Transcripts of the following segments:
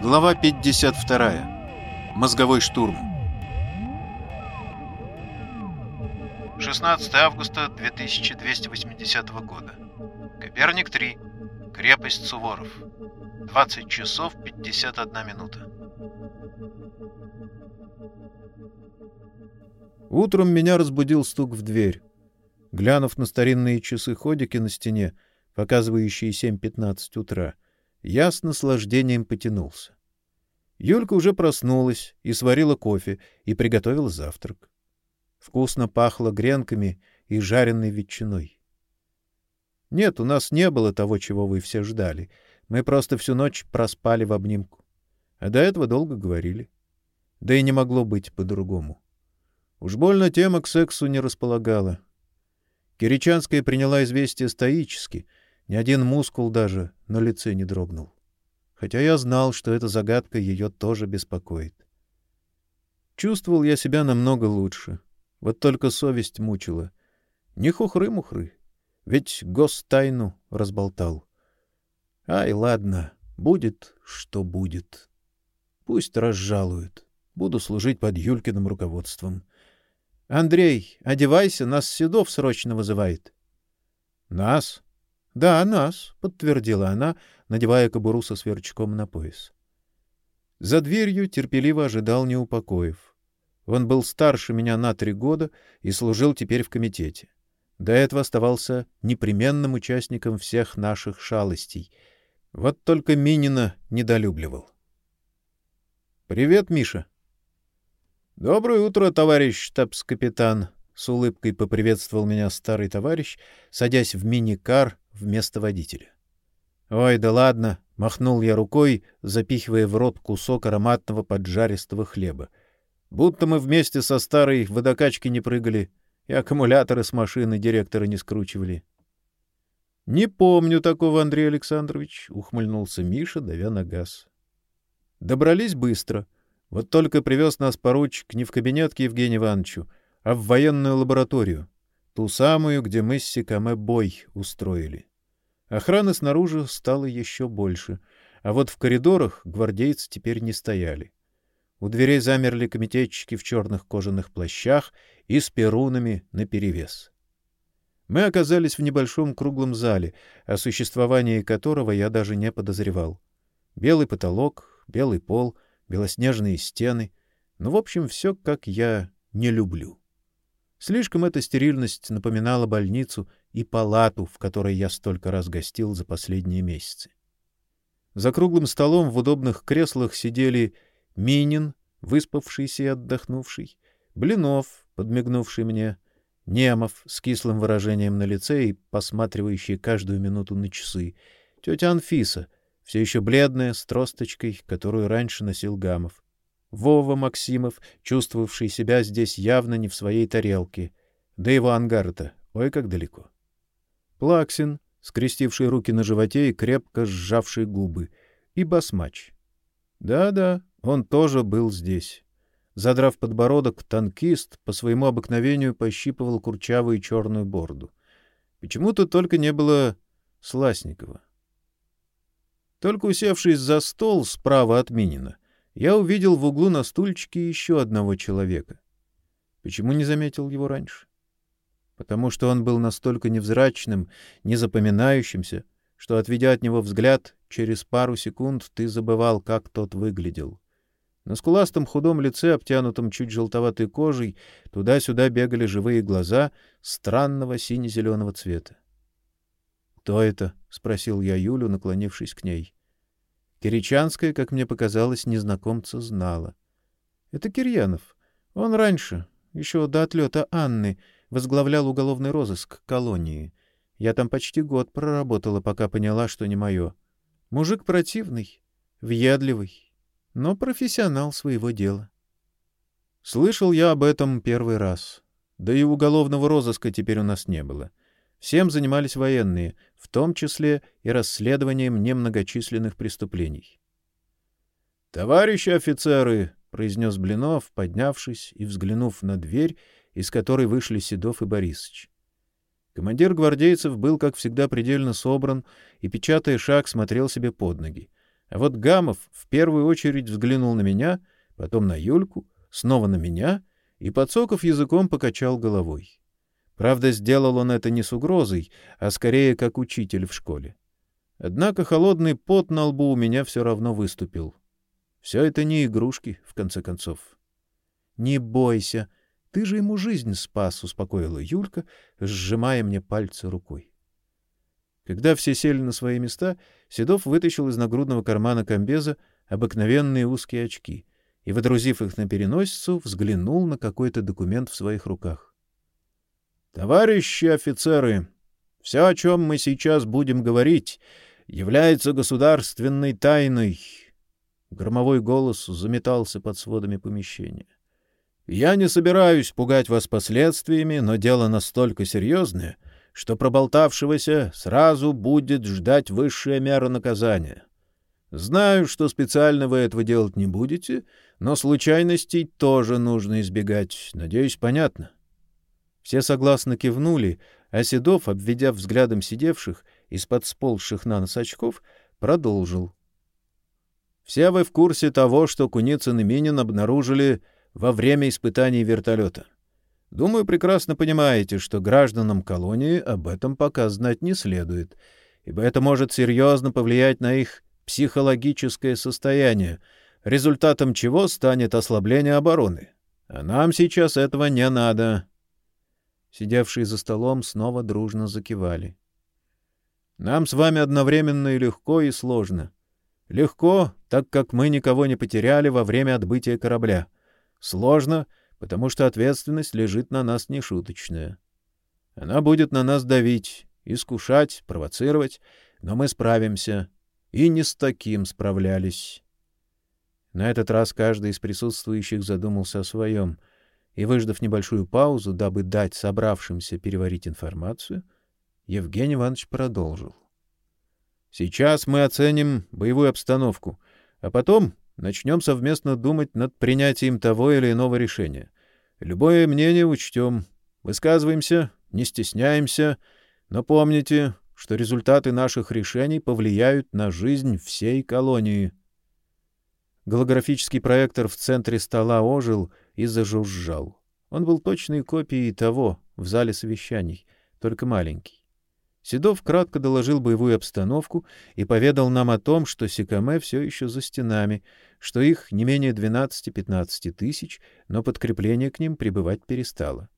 Глава 52. Мозговой штурм. 16 августа 2280 года. Коперник 3. Крепость Суворов. 20 часов 51 минута. Утром меня разбудил стук в дверь. Глянув на старинные часы-ходики на стене, показывающие 7.15 утра, я с наслаждением потянулся. Юлька уже проснулась и сварила кофе, и приготовила завтрак. Вкусно пахло гренками и жареной ветчиной. Нет, у нас не было того, чего вы все ждали. Мы просто всю ночь проспали в обнимку. А до этого долго говорили. Да и не могло быть по-другому. Уж больно тема к сексу не располагала. Киричанская приняла известие стоически, ни один мускул даже на лице не дрогнул. Хотя я знал, что эта загадка ее тоже беспокоит. Чувствовал я себя намного лучше. Вот только совесть мучила. Не хухры-мухры, ведь гостайну разболтал. Ай, ладно, будет, что будет. Пусть разжалуют. Буду служить под Юлькиным руководством. Андрей, одевайся, нас Седов срочно вызывает. Нас? Да, нас, подтвердила она, надевая кобуру со сверчком на пояс. За дверью терпеливо ожидал Неупокоев. Он был старше меня на три года и служил теперь в комитете. До этого оставался непременным участником всех наших шалостей. Вот только Минина недолюбливал. Привет, Миша. Доброе утро, товарищ штабс-капитан, с улыбкой поприветствовал меня старый товарищ, садясь в мини-кар вместо водителя. Ой, да ладно, махнул я рукой, запихивая в рот кусок ароматного поджаристого хлеба. Будто мы вместе со старой водокачки не прыгали и аккумуляторы с машины директора не скручивали. Не помню такого, Андрей Александрович, ухмыльнулся Миша, давя на газ. Добрались быстро. Вот только привез нас поручик не в кабинет к Евгению Ивановичу, а в военную лабораторию, ту самую, где мы с Сикаме бой устроили. Охраны снаружи стало еще больше, а вот в коридорах гвардейцы теперь не стояли. У дверей замерли комитетчики в черных кожаных плащах и с перунами наперевес. Мы оказались в небольшом круглом зале, о существовании которого я даже не подозревал. Белый потолок, белый пол — белоснежные стены. Ну, в общем, все, как я не люблю. Слишком эта стерильность напоминала больницу и палату, в которой я столько раз гостил за последние месяцы. За круглым столом в удобных креслах сидели Минин, выспавшийся и отдохнувший, Блинов, подмигнувший мне, Немов с кислым выражением на лице и посматривающий каждую минуту на часы, тетя Анфиса — все еще бледная, с тросточкой, которую раньше носил Гамов. Вова Максимов, чувствовавший себя здесь явно не в своей тарелке. Да его ангар-то, ой, как далеко. Плаксин, скрестивший руки на животе и крепко сжавший губы. И басмач. Да-да, он тоже был здесь. Задрав подбородок, танкист по своему обыкновению пощипывал курчавую черную бороду. Почему-то только не было Сласникова. Только усевшись за стол справа от Минина, я увидел в углу на стульчике еще одного человека. Почему не заметил его раньше? Потому что он был настолько невзрачным, незапоминающимся, что, отведя от него взгляд, через пару секунд ты забывал, как тот выглядел. На скуластом худом лице, обтянутом чуть желтоватой кожей, туда-сюда бегали живые глаза странного сине-зеленого цвета. «Кто это?» — спросил я Юлю, наклонившись к ней. Киричанская, как мне показалось, незнакомца знала. Это Кирьянов. Он раньше, еще до отлета Анны, возглавлял уголовный розыск колонии. Я там почти год проработала, пока поняла, что не мое. Мужик противный, въедливый, но профессионал своего дела. Слышал я об этом первый раз. Да и уголовного розыска теперь у нас не было. — Всем занимались военные, в том числе и расследованием немногочисленных преступлений. «Товарищи офицеры!» — произнес Блинов, поднявшись и взглянув на дверь, из которой вышли Седов и Борисыч. Командир гвардейцев был, как всегда, предельно собран и, печатая шаг, смотрел себе под ноги. А вот Гамов в первую очередь взглянул на меня, потом на Юльку, снова на меня и, подсоков языком, покачал головой. Правда, сделал он это не с угрозой, а скорее как учитель в школе. Однако холодный пот на лбу у меня все равно выступил. Все это не игрушки, в конце концов. — Не бойся, ты же ему жизнь спас, — успокоила Юлька, сжимая мне пальцы рукой. Когда все сели на свои места, Седов вытащил из нагрудного кармана комбеза обыкновенные узкие очки и, водрузив их на переносицу, взглянул на какой-то документ в своих руках. — Товарищи офицеры, все, о чем мы сейчас будем говорить, является государственной тайной. Громовой голос заметался под сводами помещения. Я не собираюсь пугать вас последствиями, но дело настолько серьезное — что проболтавшегося сразу будет ждать высшая мера наказания. Знаю, что специально вы этого делать не будете, но случайностей тоже нужно избегать. Надеюсь, понятно. Все согласно кивнули, а Седов, обведя взглядом сидевших из-под сползших на нос очков, продолжил. Все вы в курсе того, что Куницын и Минин обнаружили во время испытаний вертолета. Думаю, прекрасно понимаете, что гражданам колонии об этом пока знать не следует, ибо это может серьезно повлиять на их психологическое состояние, результатом чего станет ослабление обороны. А нам сейчас этого не надо. Сидевшие за столом снова дружно закивали. Нам с вами одновременно и легко, и сложно. Легко, так как мы никого не потеряли во время отбытия корабля. Сложно — потому что ответственность лежит на нас нешуточная. Она будет на нас давить, искушать, провоцировать, но мы справимся. И не с таким справлялись. На этот раз каждый из присутствующих задумался о своем, и, выждав небольшую паузу, дабы дать собравшимся переварить информацию, Евгений Иванович продолжил. «Сейчас мы оценим боевую обстановку, а потом начнем совместно думать над принятием того или иного решения. Любое мнение учтем, высказываемся, не стесняемся, но помните, что результаты наших решений повлияют на жизнь всей колонии. Голографический проектор в центре стола ожил и зажужжал. Он был точной копией того в зале совещаний, только маленький. Седов кратко доложил боевую обстановку и поведал нам о том, что Сикаме все еще за стенами, что их не менее 12-15 тысяч, но подкрепление к ним прибывать перестало.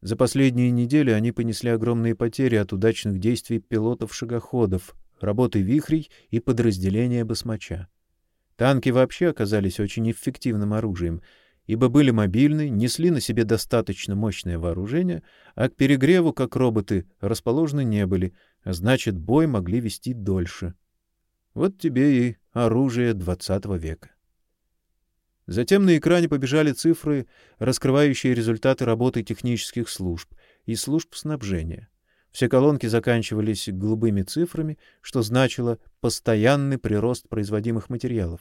За последние недели они понесли огромные потери от удачных действий пилотов-шагоходов, работы вихрей и подразделения басмача. Танки вообще оказались очень эффективным оружием — ибо были мобильны, несли на себе достаточно мощное вооружение, а к перегреву, как роботы, расположены не были, а значит, бой могли вести дольше. Вот тебе и оружие XX века. Затем на экране побежали цифры, раскрывающие результаты работы технических служб и служб снабжения. Все колонки заканчивались голубыми цифрами, что значило постоянный прирост производимых материалов.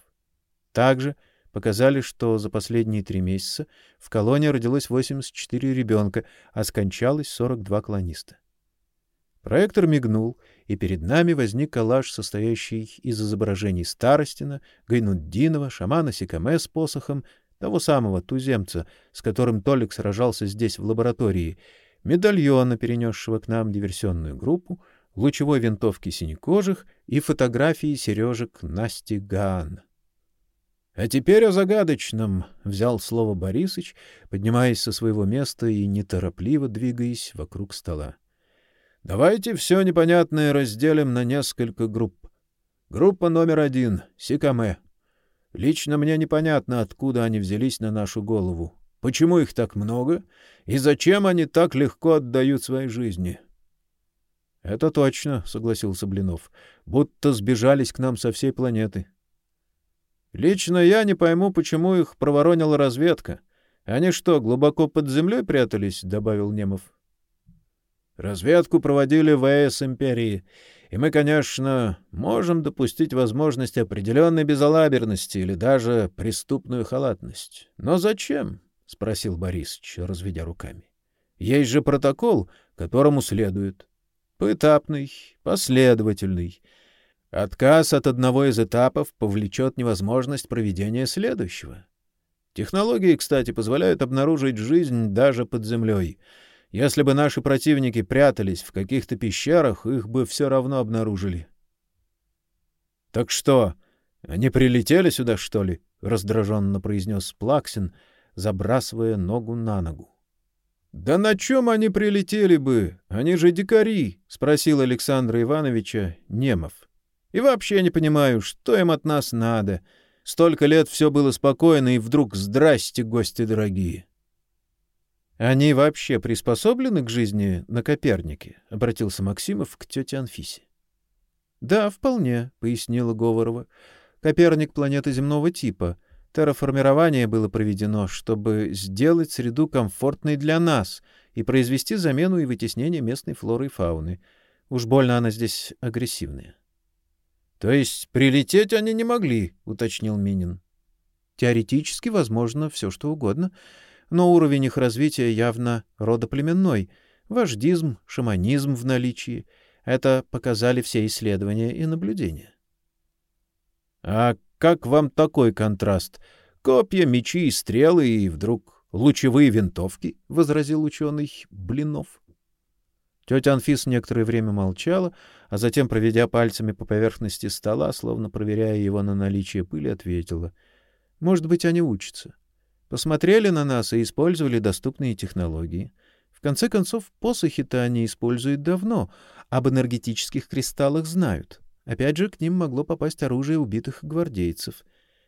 Также — показали, что за последние три месяца в колонии родилось 84 ребенка, а скончалось 42 колониста. Проектор мигнул, и перед нами возник коллаж, состоящий из изображений Старостина, Гайнуддинова, шамана Сикаме с посохом, того самого туземца, с которым Толик сражался здесь в лаборатории, медальона, перенесшего к нам диверсионную группу, лучевой винтовки синекожих и фотографии сережек Насти Гаан. А теперь о загадочном, взял слово Борисыч, поднимаясь со своего места и неторопливо двигаясь вокруг стола. Давайте все непонятное разделим на несколько групп. Группа номер один — Сикаме. Лично мне непонятно, откуда они взялись на нашу голову. Почему их так много и зачем они так легко отдают свои жизни? — Это точно, — согласился Блинов, — будто сбежались к нам со всей планеты. Лично я не пойму, почему их проворонила разведка. Они что, глубоко под землей прятались? — добавил Немов. Разведку проводили ВС империи, и мы, конечно, можем допустить возможность определенной безалаберности или даже преступную халатность. Но зачем? — спросил Борисович, разведя руками. — Есть же протокол, которому следует. Поэтапный, последовательный. Отказ от одного из этапов повлечет невозможность проведения следующего. Технологии, кстати, позволяют обнаружить жизнь даже под землей. Если бы наши противники прятались в каких-то пещерах, их бы все равно обнаружили. — Так что, они прилетели сюда, что ли? — раздраженно произнес Плаксин, забрасывая ногу на ногу. — Да на чем они прилетели бы? Они же дикари, — спросил Александра Ивановича Немов. — И вообще не понимаю, что им от нас надо. — Столько лет все было спокойно, и вдруг здрасте, гости дорогие. Они вообще приспособлены к жизни на Копернике? обратился Максимов к тете Анфисе. Да, вполне, пояснила Говорова. Коперник планета земного типа. Терраформирование было проведено, чтобы сделать среду комфортной для нас и произвести замену и вытеснение местной флоры и фауны. Уж больно она здесь агрессивная. То есть прилететь они не могли, уточнил Минин. Теоретически возможно все что угодно, но уровень их развития явно родоплеменной, вождизм, шаманизм в наличии. Это показали все исследования и наблюдения. А как вам такой контраст? Копья, мечи и стрелы и вдруг лучевые винтовки, возразил ученый Блинов. Тетя Анфис некоторое время молчала, а затем, проведя пальцами по поверхности стола, словно проверяя его на наличие пыли, ответила. «Может быть, они учатся. Посмотрели на нас и использовали доступные технологии. В конце концов, посохи-то они используют давно, об энергетических кристаллах знают. Опять же, к ним могло попасть оружие убитых гвардейцев,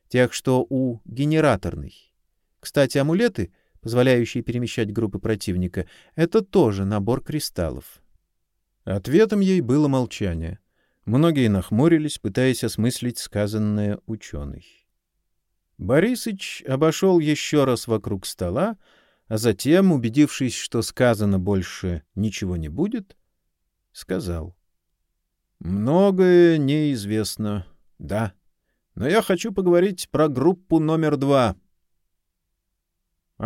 тех, что у генераторной. Кстати, амулеты — позволяющие перемещать группы противника, это тоже набор кристаллов. Ответом ей было молчание. Многие нахмурились, пытаясь осмыслить сказанное ученый. Борисыч обошел еще раз вокруг стола, а затем, убедившись, что сказано больше ничего не будет, сказал. «Многое неизвестно, да, но я хочу поговорить про группу номер два».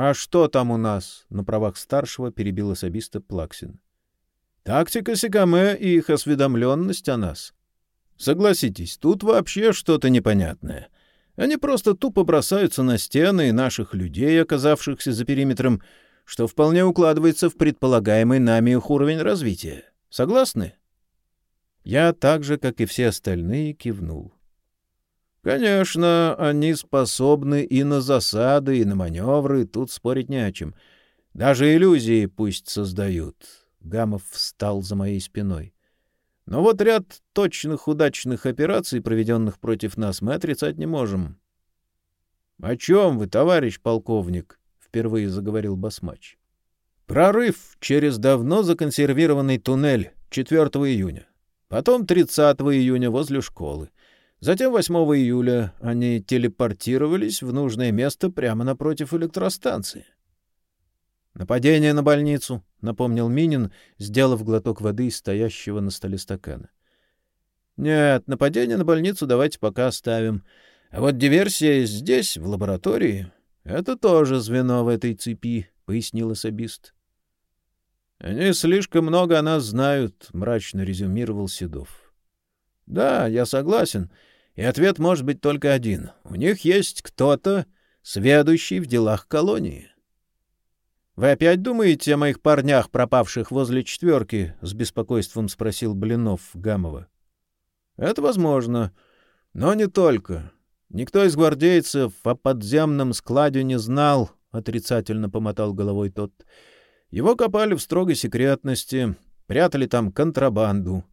А что там у нас? На правах старшего перебил особиста Плаксин. Тактика Сикаме и их осведомленность о нас. Согласитесь, тут вообще что-то непонятное. Они просто тупо бросаются на стены наших людей, оказавшихся за периметром, что вполне укладывается в предполагаемый нами их уровень развития. Согласны? Я так же, как и все остальные, кивнул. Конечно, они способны и на засады, и на маневры, тут спорить не о чем. Даже иллюзии пусть создают. Гамов встал за моей спиной. Но вот ряд точных удачных операций, проведенных против нас, мы отрицать не можем. — О чем вы, товарищ полковник? — впервые заговорил Басмач. — Прорыв через давно законсервированный туннель 4 июня. Потом 30 июня возле школы. Затем 8 июля они телепортировались в нужное место прямо напротив электростанции. «Нападение на больницу», — напомнил Минин, сделав глоток воды из стоящего на столе стакана. «Нет, нападение на больницу давайте пока оставим. А вот диверсия здесь, в лаборатории, — это тоже звено в этой цепи», — пояснил особист. «Они слишком много о нас знают», — мрачно резюмировал Седов. «Да, я согласен». И ответ может быть только один. У них есть кто-то, сведущий в делах колонии. — Вы опять думаете о моих парнях, пропавших возле четверки? — с беспокойством спросил Блинов Гамова. — Это возможно, но не только. Никто из гвардейцев о подземном складе не знал, — отрицательно помотал головой тот. Его копали в строгой секретности, прятали там контрабанду.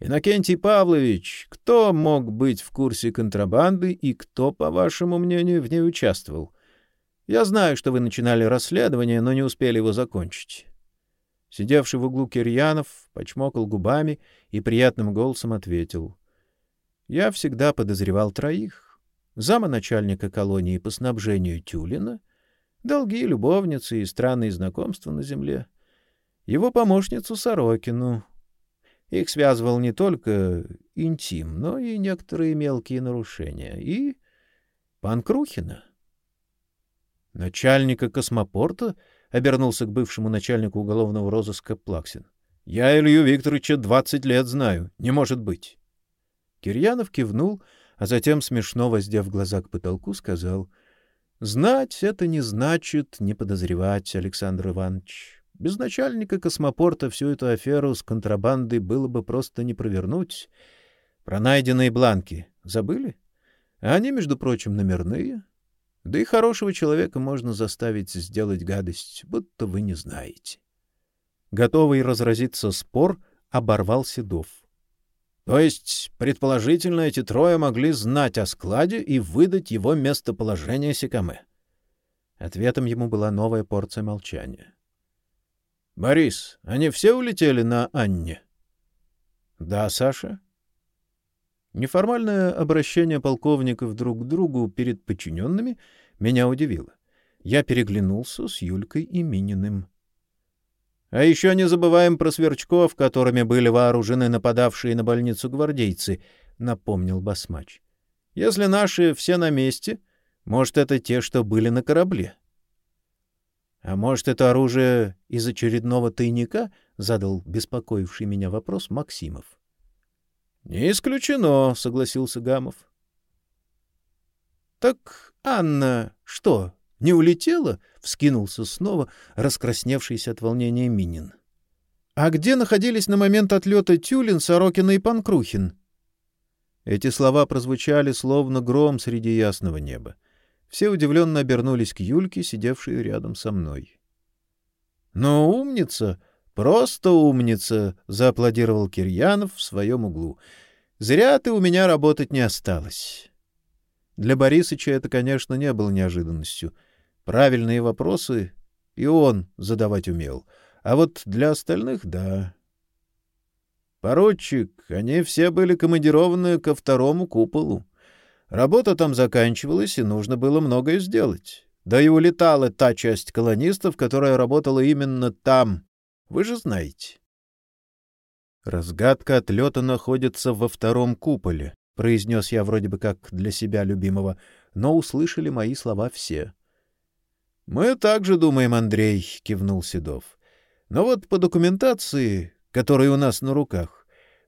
Иннокентий Павлович, кто мог быть в курсе контрабанды и кто, по вашему мнению, в ней участвовал? Я знаю, что вы начинали расследование, но не успели его закончить. Сидевший в углу Кирьянов почмокал губами и приятным голосом ответил. Я всегда подозревал троих. Зама начальника колонии по снабжению Тюлина, долги любовницы и странные знакомства на земле, его помощницу Сорокину, их связывал не только интим, но и некоторые мелкие нарушения. И Панкрухина. Начальника космопорта обернулся к бывшему начальнику уголовного розыска Плаксин. Я Илью Викторовича двадцать лет знаю. Не может быть. Кирьянов кивнул, а затем, смешно воздев глаза к потолку, сказал, «Знать — это не значит не подозревать, Александр Иванович. Без начальника космопорта всю эту аферу с контрабандой было бы просто не провернуть. Про найденные бланки забыли? Они, между прочим, номерные. Да и хорошего человека можно заставить сделать гадость, будто вы не знаете». Готовый разразиться спор, оборвал Седов. То есть, предположительно, эти трое могли знать о складе и выдать его местоположение Секаме. Ответом ему была новая порция молчания. — Борис, они все улетели на Анне? — Да, Саша. Неформальное обращение полковников друг к другу перед подчиненными меня удивило. Я переглянулся с Юлькой и Мининым. А еще не забываем про сверчков, которыми были вооружены нападавшие на больницу гвардейцы, — напомнил Басмач. — Если наши все на месте, может, это те, что были на корабле. — А может, это оружие из очередного тайника? — задал беспокоивший меня вопрос Максимов. — Не исключено, — согласился Гамов. — Так Анна что, не улетела? — вскинулся снова раскрасневшийся от волнения Минин. — А где находились на момент отлета Тюлин, Сорокина и Панкрухин? Эти слова прозвучали словно гром среди ясного неба. Все удивленно обернулись к Юльке, сидевшей рядом со мной. — Ну, умница! Просто умница! — зааплодировал Кирьянов в своем углу. — Зря ты у меня работать не осталось. Для Борисыча это, конечно, не было неожиданностью — Правильные вопросы и он задавать умел, а вот для остальных — да. Поручик, они все были командированы ко второму куполу. Работа там заканчивалась, и нужно было многое сделать. Да и улетала та часть колонистов, которая работала именно там. Вы же знаете. Разгадка отлета находится во втором куполе, произнес я вроде бы как для себя любимого, но услышали мои слова все. Мы также думаем, Андрей, кивнул Седов. Но вот по документации, которая у нас на руках,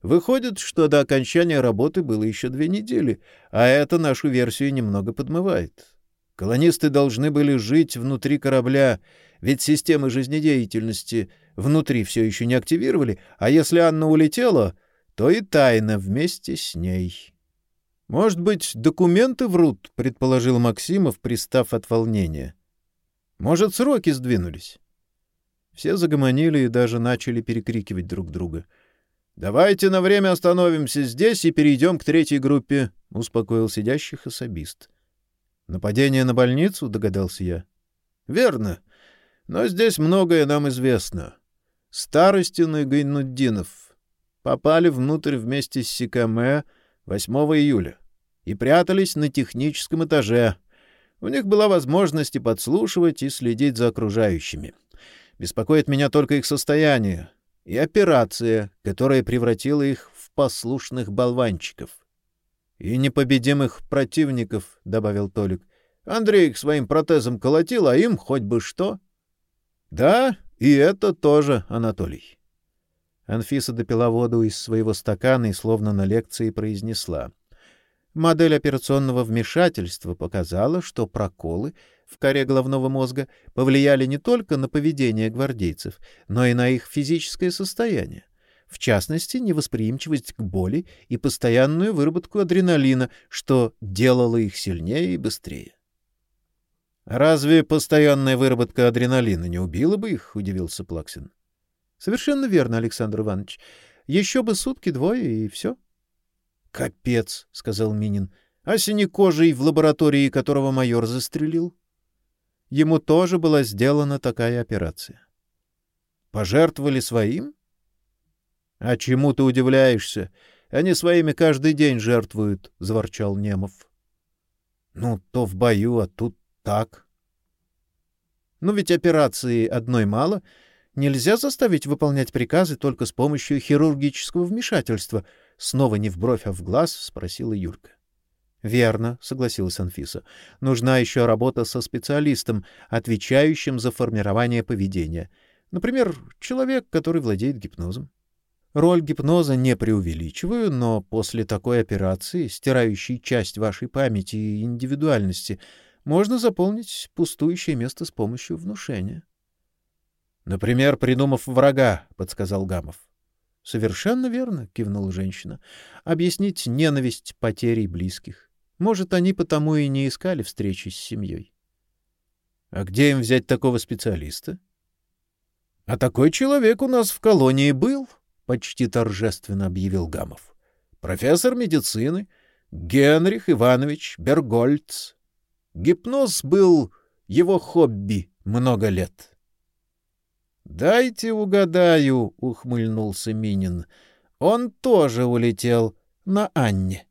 выходит, что до окончания работы было еще две недели, а это нашу версию немного подмывает. Колонисты должны были жить внутри корабля, ведь системы жизнедеятельности внутри все еще не активировали, а если Анна улетела, то и тайна вместе с ней. Может быть, документы врут, предположил Максимов, пристав от волнения. Может, сроки сдвинулись? Все загомонили и даже начали перекрикивать друг друга. «Давайте на время остановимся здесь и перейдем к третьей группе», — успокоил сидящих особист. «Нападение на больницу?» — догадался я. «Верно. Но здесь многое нам известно. Старостин и Гайнуддинов попали внутрь вместе с Сикаме 8 июля и прятались на техническом этаже, у них была возможность и подслушивать, и следить за окружающими. Беспокоит меня только их состояние и операция, которая превратила их в послушных болванчиков. — И непобедимых противников, — добавил Толик. — Андрей их своим протезом колотил, а им хоть бы что. — Да, и это тоже, Анатолий. Анфиса допила воду из своего стакана и словно на лекции произнесла. Модель операционного вмешательства показала, что проколы в коре головного мозга повлияли не только на поведение гвардейцев, но и на их физическое состояние, в частности, невосприимчивость к боли и постоянную выработку адреналина, что делало их сильнее и быстрее. «Разве постоянная выработка адреналина не убила бы их?» — удивился Плаксин. «Совершенно верно, Александр Иванович. Еще бы сутки-двое, и все». Капец, сказал Минин. А синекожий в лаборатории, которого майор застрелил? Ему тоже была сделана такая операция. Пожертвовали своим? А чему ты удивляешься? Они своими каждый день жертвуют, заворчал Немов. Ну, то в бою, а тут так. Ну ведь операции одной мало, нельзя заставить выполнять приказы только с помощью хирургического вмешательства, Снова не в бровь, а в глаз спросила Юрка. Верно, согласилась Анфиса. Нужна еще работа со специалистом, отвечающим за формирование поведения. Например, человек, который владеет гипнозом. Роль гипноза не преувеличиваю, но после такой операции, стирающей часть вашей памяти и индивидуальности, можно заполнить пустующее место с помощью внушения. — Например, придумав врага, — подсказал Гамов. — Совершенно верно, — кивнула женщина. — Объяснить ненависть потерей близких. Может, они потому и не искали встречи с семьей. — А где им взять такого специалиста? — А такой человек у нас в колонии был, — почти торжественно объявил Гамов. — Профессор медицины Генрих Иванович Бергольц. Гипноз был его хобби много лет. — Дайте угадаю, — ухмыльнулся Минин. — Он тоже улетел на Анне.